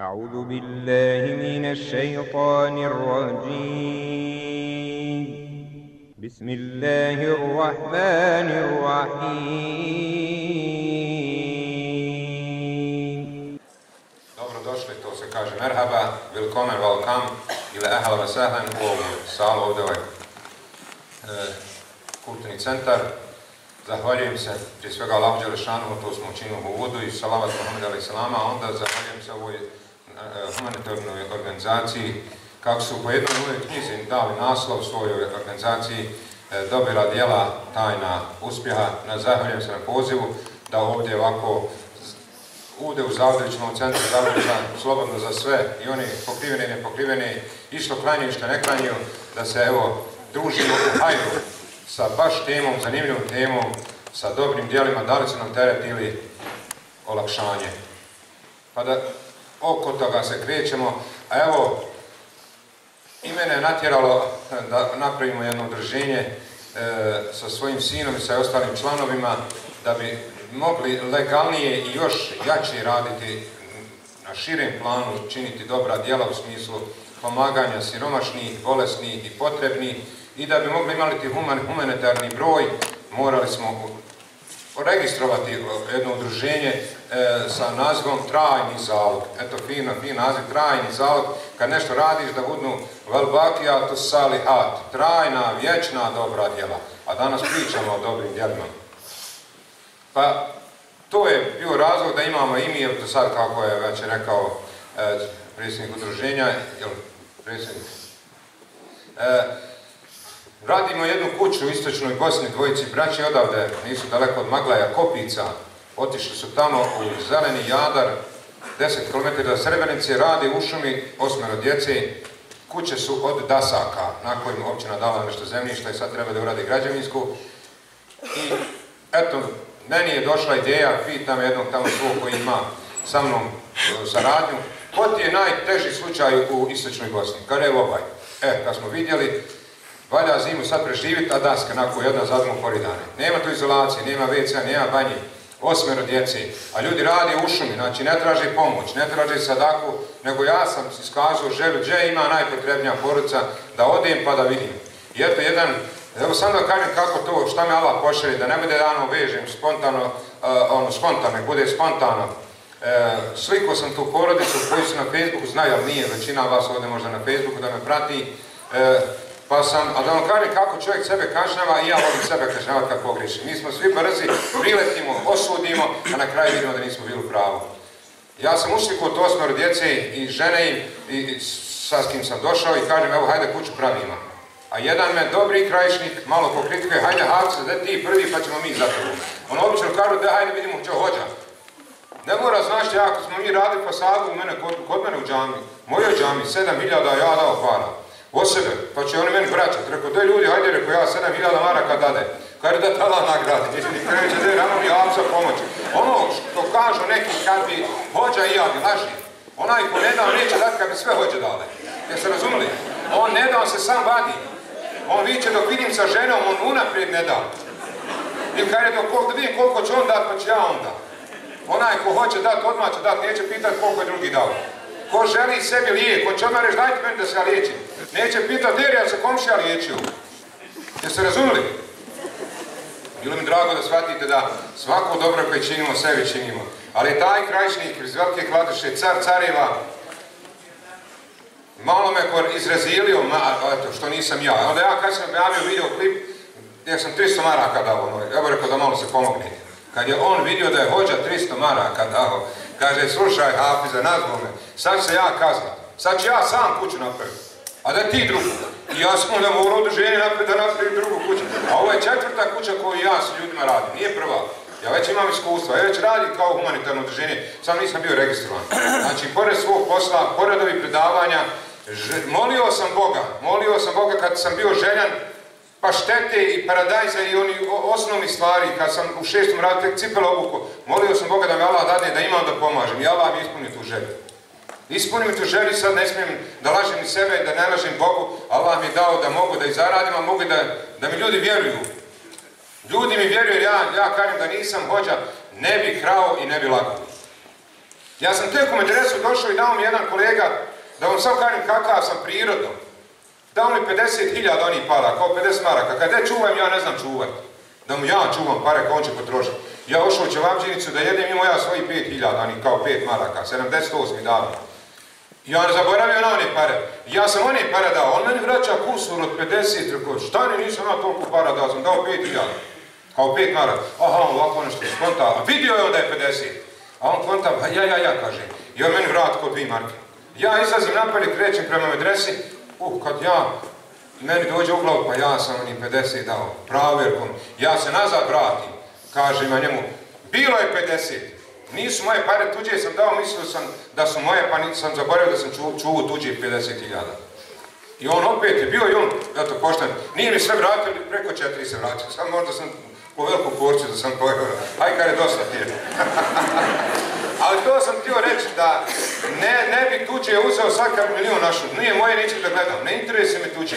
أعوذ بالله من الشيطان الرجيم بسم الله الرحمن الرحيم Dobro došli, to se kaže merhaba, willkommen, welcome ili ahla wa sahlan u ovom salu ovdje ovaj e, kulturni centar. Zahvaljujem se prije svega Allahu Đelešanu, to smo učinili u uvodu i salavat Muhammed alaih salama, a onda zahvaljujem se ovoj e, humanitarnoj organizaciji kako su po jednoj uvijek knjizi dali naslov svojoj organizaciji e, dobila dijela tajna uspjeha. Na zahvaljujem se na pozivu da ovdje ovako ude u Zavodićnom centru Zavodića, slobodno za sve, i oni pokriveni i nepokriveni, i što klanjuju što ne klanjuju, da se evo družimo u hajdu sa baš temom, zanimljivom temom, sa dobrim dijelima, da li su nam teret ili olakšanje. Pa da oko toga se krećemo, a evo, i mene je natjeralo da napravimo jedno udruženje e, sa svojim sinom i sa ostalim članovima, da bi mogli legalnije i još jače raditi na širem planu, činiti dobra djela u smislu pomaganja siromašnih, bolesnih i potrebnih i da bi mogli imati human, humanitarni broj, morali smo registrovati jedno udruženje e, sa nazivom Trajni zalog. Eto, fino, fin naziv, Trajni zalog. Kad nešto radiš da budnu velbakija to salihat, trajna, vječna, dobra djela. A danas pričamo o dobrim djelima. Pa, to je bio razlog da imamo i mi, do sad kako je već rekao e, predsjednik udruženja, jel, predsjednik, e, radimo jednu kuću u istočnoj Bosni, dvojici braći odavde, nisu daleko od Maglaja, Kopica, otišli su tamo u Zeleni Jadar, 10 km do Srebrenice, radi u šumi, osmero djece, kuće su od dasaka, na kojim općina dala nešto zemljišta i sad treba da uradi građevinsku. I eto, meni je došla ideja, pitam jednog tamo svog koji ima sa mnom e, saradnju, koji je najteži slučaj u istočnoj Bosni? Kada je ovaj? E, kad smo vidjeli, valja zimu sad preživjeti, a daska nakon jedna za dnu koridane. Nema tu izolacije, nema WC, nema banji, osmero djece, a ljudi radi u šumi, znači ne traži pomoć, ne traži sadaku, nego ja sam iskazao želju, gdje ima najpotrebnija poruca, da odem pa da vidim. I eto jedan Evo sam da kažem kako to, šta me Allah pošalje, da ne bude dano vežem spontano, uh, ono spontano, bude spontano. E, sliko sam tu porodicu koji su na Facebooku, znaju, ali nije, većina vas ovdje možda na Facebooku da me prati. E, pa sam, a da vam kažem kako čovjek sebe kažnjava i ja volim sebe kažnjavati kad pogriši. Mi smo svi brzi, priletimo, osudimo, a na kraju vidimo da nismo bili u pravu. Ja sam uslikao to osmero djece i žene i, i sa s kim sam došao i kažem, evo hajde kuću pravimo. A jedan me dobri krajišnik malo pokritikuje, hajde Havce, da ti prvi pa ćemo mi za tebe. On obično kažu da hajde vidimo čo hođa. Ne mora znaš ja, ako smo mi radili fasadu u mene, kod, mene u džami, mojoj džami, 7000 ja dao para. O sebe, pa će oni meni vraćati. Rekao, daj ljudi, hajde, rekao ja 7000 maraka dade. Kaže da tada nagradi, kreće da je rano mi Havca pomoći. Ono što kažu neki kad bi hođa i ja bi laži. Onaj ko ne dao neće dati kad bi sve hođe dale. Jeste razumeli? On ne da, on se sam vadi. On viće dok vidim sa ženom, on unaprijed ne da. I kaže dok da vidim koliko će on dat, pa će ja on dat. Onaj ko hoće dat, odmah će dat, neće pitati koliko je drugi dao. Ko želi sebi lijek, ko će odmah reći dajte meni da se ja liječim. Neće pitati gdje ja se komšija liječio. Jeste razumili? Bilo mi drago da shvatite da svako dobro koje činimo, sebi činimo. Ali taj krajišnik iz Velike Kladuše, car careva, malo me izrazilio, eto, što nisam ja. Onda ja kad sam objavio video klip, gdje sam 300 maraka dao, ono, evo rekao da malo se pomogne. Kad je on vidio da je hođa 300 maraka dao, kaže, slušaj Hafiza, nazvao me, sad se ja kazna, sad ću ja sam kuću napraviti, a da ti drugu. I ja sam onda morao udruženje napraviti da napravim drugu kuću. A ovo je četvrta kuća koju ja s ljudima radim, nije prva. Ja već imam iskustva, ja već radim kao humanitarno udruženje, sam nisam bio registrovan. Znači, pored svog posla, pored ovih predavanja, molio sam Boga, molio sam Boga kad sam bio željan paštete i paradajza i oni osnovni stvari, kad sam u šestom radu tek cipela obuku, molio sam Boga da me Allah dadne da imam da pomažem i Allah mi ispuni tu želju. Ispuni mi tu želju, sad ne smijem da lažem i sebe, da ne lažem Bogu, Allah mi je dao da mogu da i zaradim, a mogu da, da mi ljudi vjeruju. Ljudi mi vjeruju, ja, ja kažem da nisam hođa, ne bi krao i ne bi lagao. Ja sam tek u medresu došao i dao mi jedan kolega, da vam sam kažem kakav sam prirodno. Dao mi 50.000 onih para, kao 50 maraka. Kad ja čuvam, ja ne znam čuvat. Da mu ja čuvam pare, kao on će potrošiti. Ja ušao u Čevapđinicu da jedem imao ja svoji 5.000, oni kao 5 maraka, 78 dao. Ja ne zaboravio na one pare. Ja sam one pare dao, on meni vraća kusur od 50, rekao, šta ne nisam ja toliko para dao, sam dao 5.000. Kao 5 maraka. Aha, ovako nešto skonta, a vidio je onda je 50. A on konta, ja, ja, ja, kaže. I on meni vrat kod 2 marke. Ja izlazim napolje, krećem prema medresi, uh, kad ja, meni dođe u glavu, pa ja sam oni 50 dao, pravjerkom. Ja se nazad vratim, kaže ima njemu, bilo je 50. Nisu moje pare tuđe sam dao, mislio sam da su moje, pa nisam zaboravio da sam čuo tuđe 50.000. I on opet je bio i on, eto pošten, nije mi sve vratio, preko četiri se vratio, sam možda sam po veliku porciju da sam pojeo, aj kad je dosta ti Ali to sam htio reći da ne, bi tuđe uzeo svaka milijun našu, nije moje neće da gledam, ne interesuje me tuđe.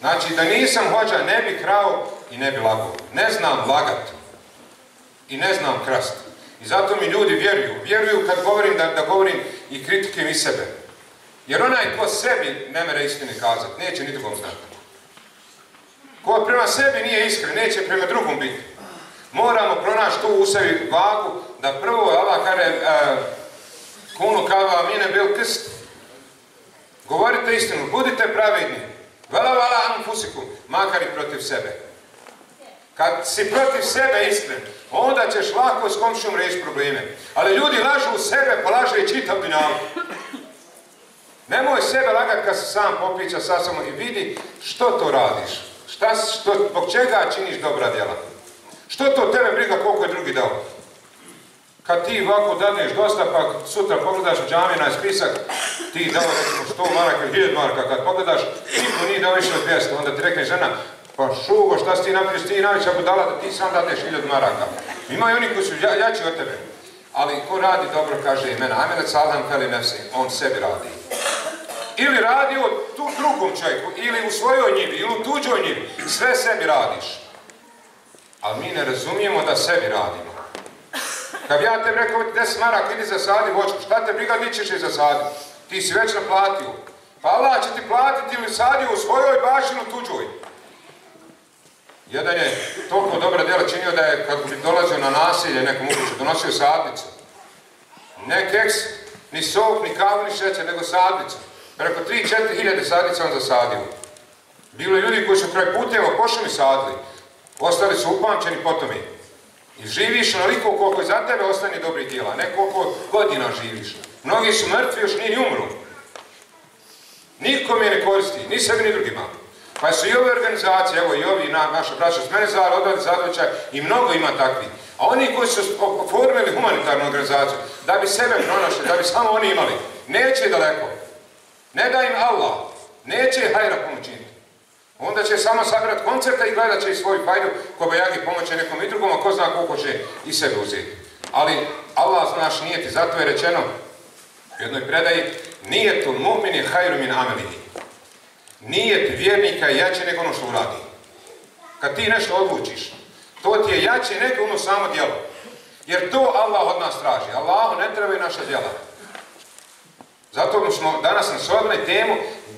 Znači da nisam hođa ne bi krao i ne bi lagao. Ne znam lagat i ne znam krast. I zato mi ljudi vjeruju. Vjeruju kad govorim da, da govorim i kritikem i sebe. Jer onaj ko sebi ne mere istine kazati, neće ni drugom znati. Ko prema sebi nije iskren, neće prema drugom biti. Moramo pronaći tu u sebi vagu, da prvo Allah kare e, kunu kava mine bil kist. Govorite istinu, budite pravedni. Vala vala anum fusikum, makar i protiv sebe. Kad si protiv sebe iskren, onda ćeš lako s komšijom reći probleme. Ali ljudi lažu u sebe, pa laže i čitav dinam. Nemoj sebe lagati kad se sam popriča sa samo i vidi što to radiš. Šta, što, zbog čega činiš dobra djela? Što to tebe briga koliko je drugi dao? Kad ti ovako dadneš dosta, pa sutra pogledaš u džami na spisak, ti dao recimo 100 maraka ili 1000 maraka, kad pogledaš, niko nije dao više od 200, onda ti rekne žena, pa šugo, šta si ti napravio, ti najveća budala da ti sam dadneš 1000 maraka. Ima oni koji su jači od tebe. Ali ko radi dobro, kaže imena, ajme salam feli nefsi, on sebi radi. Ili radi o tu drugom čovjeku, ili u svojoj njivi, ili u tuđoj njivi. Sve sebi radiš. Ali mi ne razumijemo da sebi radimo. Kad ja te rekao, 10 maraka, idi zasadi voćku, šta te briga, di ćeš je zasaditi? Ti si već naplatio. Pa Allah će ti platiti ili sadio u svojoj bašinu tuđoj. Jedan je toliko dobra djela činio da je, kad bi dolazio na nasilje nekom ukuću, donosio sadnicu. Ne keks, ni sok, ni kavu, ni šećer, nego sadnicu. Preko 3-4 hiljade sadnica on zasadio. Bilo je ljudi koji su kraj puteva pošli mi sadili. Ostali su upamćeni potom I živiš naliko koliko za tebe ostane dobrih djela, ne koliko godina živiš. Mnogi su mrtvi, još nije ni umru. Nikom je ne koristi, ni sebi ni drugima. Pa su i ove organizacije, evo i ovi na, naša braća s mene odvali zadoća i mnogo ima takvi. A oni koji su oformili humanitarnu organizaciju, da bi sebe pronašli, da bi samo oni imali, neće daleko. Ne da im Allah, neće hajra pomoći Onda će samo sabrat koncerta i gledat će i svoju fajdu jagi pomoće nekom i drugom, a ko zna koliko će i sebe uzeti. Ali Allah znaš nije ti, zato je rečeno u jednoj predaji nije tu mu'min je hajru min amelihi. Nije vjernika jače nego ono što uradi. Kad ti nešto odlučiš, to ti je jače nego ono samo djelo. Jer to Allah od nas traži. Allahu ne trebaju naša djela. Zato smo danas naslovili temu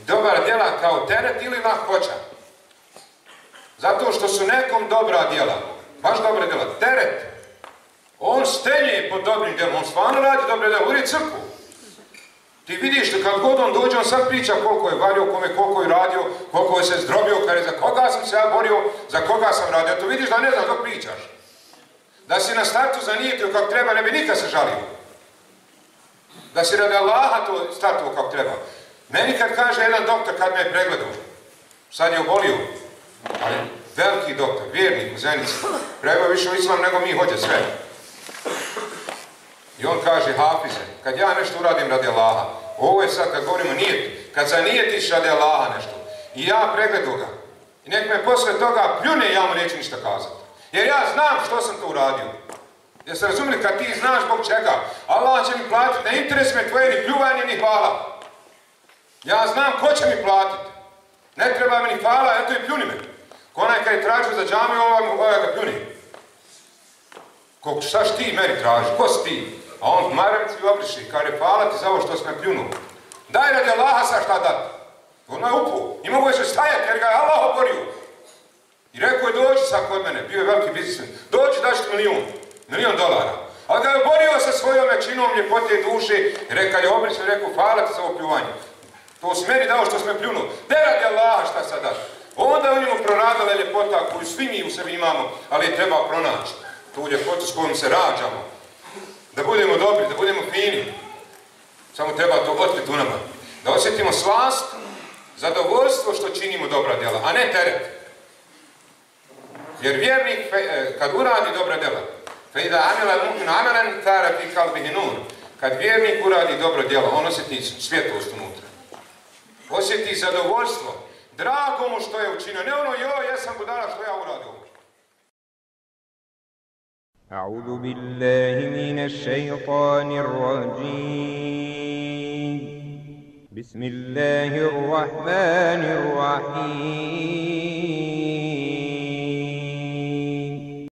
dobar djela kao teret ili lahkoća. Zato što su nekom dobra djela, baš dobra djela, teret. On stenje pod dobrim djelom, on stvarno radi dobre djela, uvijek crku. Ti vidiš da kad god on dođe, on sad priča koliko je valio, kome koliko je radio, koliko je se zdrobio, je za koga sam se ja borio, za koga sam radio. To vidiš da ne znam dok pričaš. Da si na startu zanijetio kako treba, ne bi nikad se žalio. Da si radi Allaha to startuo kako treba. Meni kad kaže jedan doktor kad me je pregledao, sad je obolio, ali veliki doktor, vjernik u Zenici, pregledao više u islam nego mi hođe sve. I on kaže, Hafize, kad ja nešto uradim radi Allaha, ovo je sad kad govorimo nijet, kad zanijetiš radi Allaha nešto, i ja pregledu ga, i nek me posle toga pljune, ja mu neću ništa kazati. Jer ja znam što sam to uradio. Jeste razumili, kad ti znaš zbog čega, Allah će mi platiti, ne interes me tvoje ni pljuvanje, ni hvala. Ja znam ko će mi platiti. Ne treba mi ni hvala, eto i pljuni me. Onaj kad je tražio za džamiju, ovaj, ovaj ga pljuni. Šta ti meni traži? Ko si ti? A on maramici obriši, kaže, hvala ti za ovo što si me pljunuo. Daj radi Allaha sa šta dati. Ono je upu. I mogu se stajati jer ga je Allah oborio. I rekao je dođi sad kod mene, bio je veliki biznismen. Dođi daš ti milijun, milijun dolara. A ga je oborio sa svojom većinom ljepote duše rekao je obrisao i rekao hvala ti za ovo pljuvanje. To si meni dao što si me pljunuo. Ne radi Allaha šta sad daš. Onda je u njemu proradala ljepota koju svi mi u sebi imamo, ali je treba pronaći. Tu ljepotu s kojom se rađamo. Da budemo dobri, da budemo fini. Samo treba to otkriti u nama. Da osjetimo slast, zadovoljstvo što činimo dobra djela, a ne teret. Jer vjernik e, kad uradi dobra djela, Fejda amela mu'min amelen. Kad vjernik uradi dobro djelo, on osjeti svjetlost unutra. Osjeti zadovoljstvo, Drago mu što je učinio. Ne ono, joj, ja sam budala što ja uradio. أعوذ بالله من الشيطان الرجيم بسم الله الرحمن الرحيم